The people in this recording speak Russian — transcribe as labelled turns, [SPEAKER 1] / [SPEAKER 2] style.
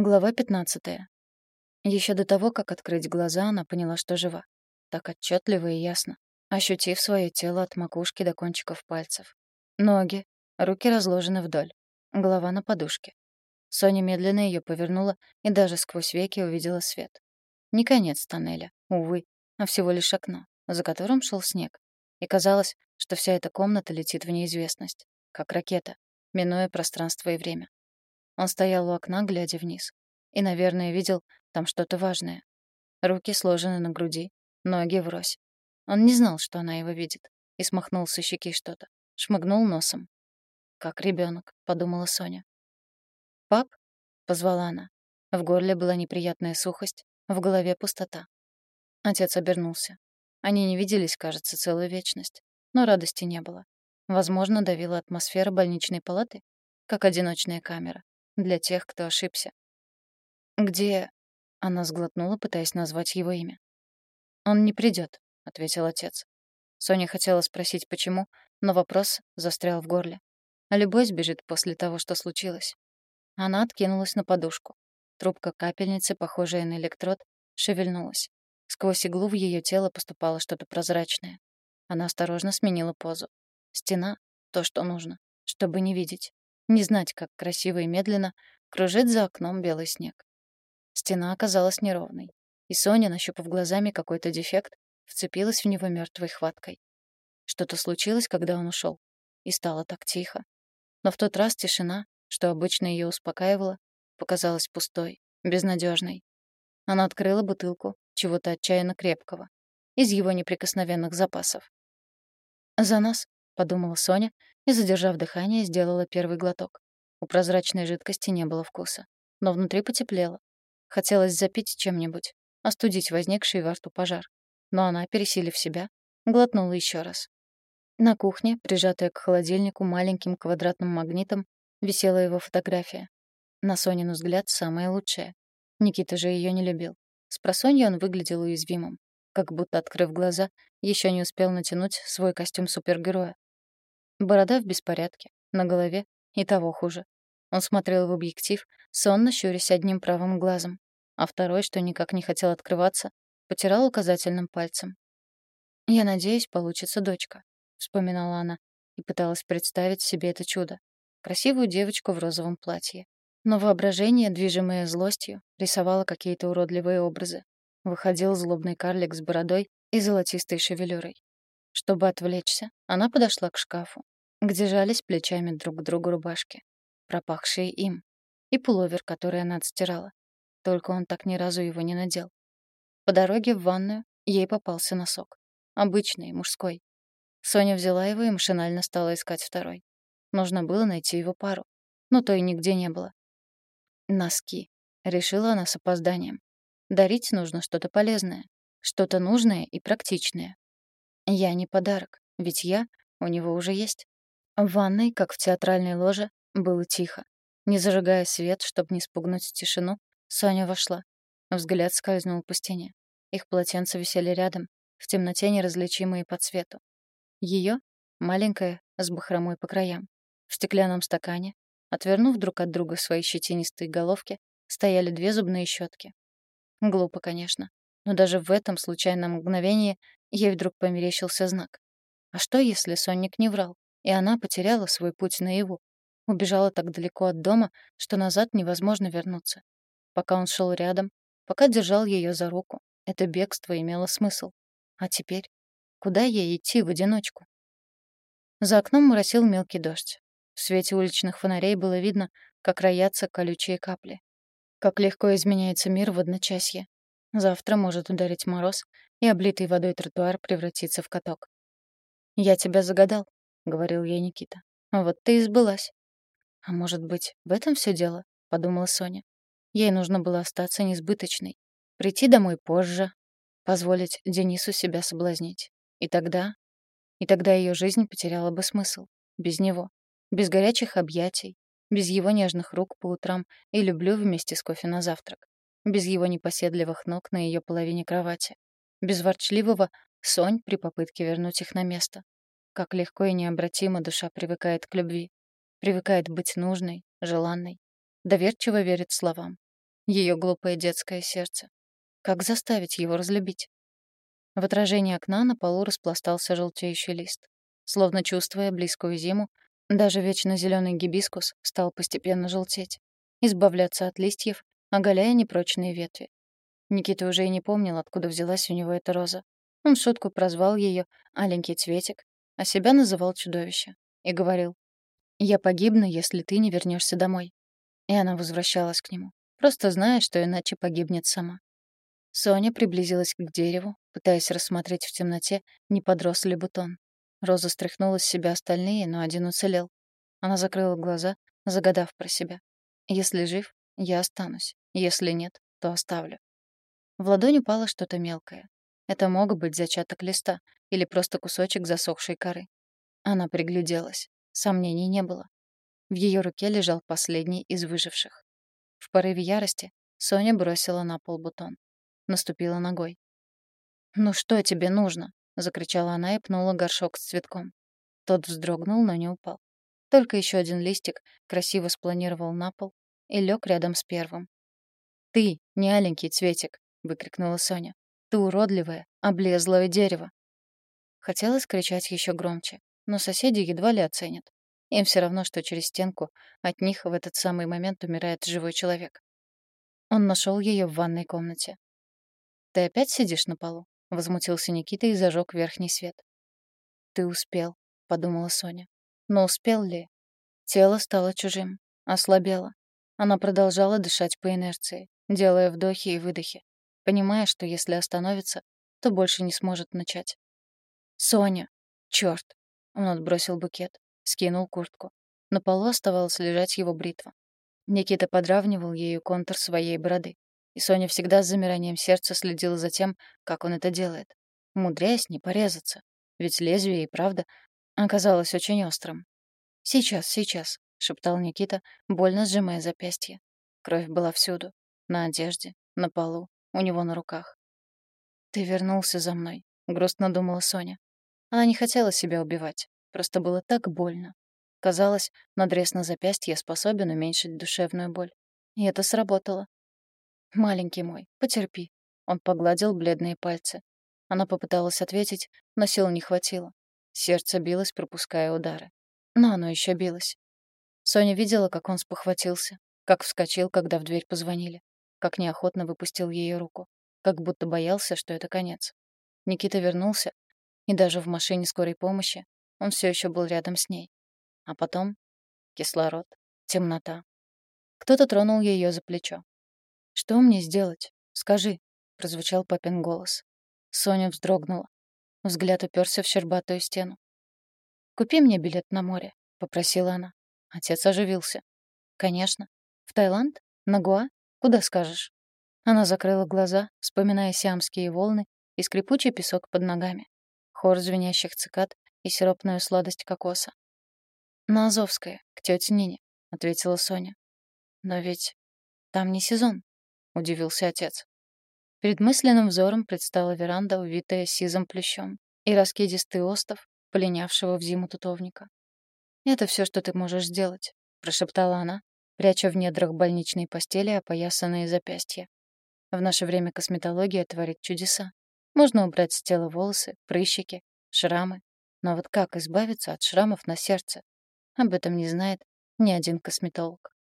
[SPEAKER 1] Глава 15. Еще до того, как открыть глаза, она поняла, что жива. Так отчетливо и ясно, ощутив свое тело от макушки до кончиков пальцев. Ноги, руки разложены вдоль, голова на подушке. Соня медленно ее повернула и даже сквозь веки увидела свет. Не конец тоннеля, увы, а всего лишь окно, за которым шел снег. И казалось, что вся эта комната летит в неизвестность, как ракета, минуя пространство и время. Он стоял у окна, глядя вниз. И, наверное, видел там что-то важное. Руки сложены на груди, ноги врозь. Он не знал, что она его видит, и смахнул со щеки что-то. Шмыгнул носом. «Как ребенок, подумала Соня. «Пап?» — позвала она. В горле была неприятная сухость, в голове пустота. Отец обернулся. Они не виделись, кажется, целую вечность. Но радости не было. Возможно, давила атмосфера больничной палаты, как одиночная камера для тех, кто ошибся. «Где...» — она сглотнула, пытаясь назвать его имя. «Он не придет, ответил отец. Соня хотела спросить, почему, но вопрос застрял в горле. А любой сбежит после того, что случилось. Она откинулась на подушку. Трубка капельницы, похожая на электрод, шевельнулась. Сквозь иглу в ее тело поступало что-то прозрачное. Она осторожно сменила позу. Стена — то, что нужно, чтобы не видеть. Не знать, как красиво и медленно кружит за окном белый снег. Стена оказалась неровной, и Соня, нащупав глазами какой-то дефект, вцепилась в него мертвой хваткой. Что-то случилось, когда он ушел, и стало так тихо. Но в тот раз тишина, что обычно ее успокаивала, показалась пустой, безнадежной. Она открыла бутылку чего-то отчаянно крепкого из его неприкосновенных запасов. «За нас», — подумала Соня и, задержав дыхание, сделала первый глоток. У прозрачной жидкости не было вкуса, но внутри потеплело. Хотелось запить чем-нибудь, остудить возникший во рту пожар. Но она, пересилив себя, глотнула еще раз. На кухне, прижатая к холодильнику маленьким квадратным магнитом, висела его фотография. На Сонину взгляд, самая лучшая. Никита же ее не любил. С просонья он выглядел уязвимым, как будто, открыв глаза, еще не успел натянуть свой костюм супергероя. Борода в беспорядке, на голове и того хуже. Он смотрел в объектив, сонно щурясь одним правым глазом, а второй, что никак не хотел открываться, потирал указательным пальцем. «Я надеюсь, получится дочка», — вспоминала она и пыталась представить себе это чудо. Красивую девочку в розовом платье. Но воображение, движимое злостью, рисовало какие-то уродливые образы. Выходил злобный карлик с бородой и золотистой шевелюрой. Чтобы отвлечься, она подошла к шкафу, где жались плечами друг к другу рубашки, пропахшие им, и пуловер, который она отстирала. Только он так ни разу его не надел. По дороге в ванную ей попался носок. Обычный, мужской. Соня взяла его и машинально стала искать второй. Нужно было найти его пару, но той нигде не было. Носки. Решила она с опозданием. Дарить нужно что-то полезное, что-то нужное и практичное. Я не подарок, ведь я у него уже есть. В ванной, как в театральной ложе, было тихо. Не зажигая свет, чтобы не спугнуть тишину, Соня вошла. Взгляд скользнул по стене. Их полотенца висели рядом, в темноте неразличимые по цвету. Ее маленькая, с бахромой по краям. В стеклянном стакане, отвернув друг от друга свои щетинистые головки, стояли две зубные щетки. Глупо, конечно, но даже в этом случайном мгновении Ей вдруг померещился знак. А что, если сонник не врал, и она потеряла свой путь наяву? Убежала так далеко от дома, что назад невозможно вернуться. Пока он шел рядом, пока держал ее за руку, это бегство имело смысл. А теперь? Куда ей идти в одиночку? За окном моросил мелкий дождь. В свете уличных фонарей было видно, как роятся колючие капли. Как легко изменяется мир в одночасье. Завтра может ударить мороз, и облитый водой тротуар превратится в каток. «Я тебя загадал», — говорил ей Никита. «Вот ты и сбылась». «А может быть, в этом все дело?» — подумала Соня. Ей нужно было остаться несбыточной, прийти домой позже, позволить Денису себя соблазнить. И тогда... И тогда ее жизнь потеряла бы смысл. Без него. Без горячих объятий. Без его нежных рук по утрам и люблю вместе с кофе на завтрак. Без его непоседливых ног на ее половине кровати без ворчливого «сонь» при попытке вернуть их на место. Как легко и необратимо душа привыкает к любви, привыкает быть нужной, желанной, доверчиво верит словам. Ее глупое детское сердце. Как заставить его разлюбить? В отражении окна на полу распластался желтеющий лист. Словно чувствуя близкую зиму, даже вечно зеленый гибискус стал постепенно желтеть, избавляться от листьев, оголяя непрочные ветви. Никита уже и не помнил, откуда взялась у него эта роза. Он в шутку прозвал ее «аленький цветик», а себя называл чудовище. И говорил, «Я погибну, если ты не вернешься домой». И она возвращалась к нему, просто зная, что иначе погибнет сама. Соня приблизилась к дереву, пытаясь рассмотреть в темноте, не подрос ли бутон. Роза стряхнула с себя остальные, но один уцелел. Она закрыла глаза, загадав про себя. «Если жив, я останусь. Если нет, то оставлю». В ладонь упало что-то мелкое. Это мог быть зачаток листа или просто кусочек засохшей коры. Она пригляделась. Сомнений не было. В ее руке лежал последний из выживших. В порыве ярости Соня бросила на пол бутон. Наступила ногой. «Ну что тебе нужно?» — закричала она и пнула горшок с цветком. Тот вздрогнул, но не упал. Только еще один листик красиво спланировал на пол и лег рядом с первым. «Ты, не аленький цветик!» — выкрикнула Соня. «Ты уродливое, облезлое дерево!» Хотелось кричать еще громче, но соседи едва ли оценят. Им все равно, что через стенку от них в этот самый момент умирает живой человек. Он нашел ее в ванной комнате. «Ты опять сидишь на полу?» — возмутился Никита и зажег верхний свет. «Ты успел», — подумала Соня. «Но успел ли?» Тело стало чужим, ослабело. Она продолжала дышать по инерции, делая вдохи и выдохи, понимая, что если остановится, то больше не сможет начать. «Соня! Чёрт!» Он отбросил букет, скинул куртку. На полу оставалась лежать его бритва. Никита подравнивал ею контур своей бороды. И Соня всегда с замиранием сердца следила за тем, как он это делает, умудряясь не порезаться. Ведь лезвие и правда оказалось очень острым. «Сейчас, сейчас», — шептал Никита, больно сжимая запястье. Кровь была всюду. На одежде, на полу, у него на руках. «Ты вернулся за мной», — грустно думала Соня. Она не хотела себя убивать. Просто было так больно. Казалось, надрез на запястье способен уменьшить душевную боль. И это сработало. «Маленький мой, потерпи». Он погладил бледные пальцы. Она попыталась ответить, но сил не хватило. Сердце билось, пропуская удары. Но оно еще билось. Соня видела, как он спохватился, как вскочил, когда в дверь позвонили, как неохотно выпустил ее руку, как будто боялся, что это конец. Никита вернулся, и даже в машине скорой помощи он все еще был рядом с ней. А потом кислород, темнота. Кто-то тронул ее за плечо. «Что мне сделать? Скажи», — прозвучал папин голос. Соня вздрогнула. Взгляд уперся в щербатую стену. «Купи мне билет на море», — попросила она. Отец оживился. «Конечно. В Таиланд? На Гуа? Куда скажешь?» Она закрыла глаза, вспоминая сиамские волны и скрипучий песок под ногами, хор звенящих цикад и сиропную сладость кокоса. «На Азовское, к тете Нине», — ответила Соня. «Но ведь там не сезон», — удивился отец. Перед мысленным взором предстала веранда, увитая сизым плющом, и раскидистый остов, полинявшего в зиму тутовника. «Это все, что ты можешь сделать», — прошептала она, пряча в недрах больничной постели опоясанные запястья. В наше время косметология творит чудеса. Можно убрать с тела волосы, прыщики, шрамы, но вот как избавиться от шрамов на сердце? Об этом не знает ни один косметолог.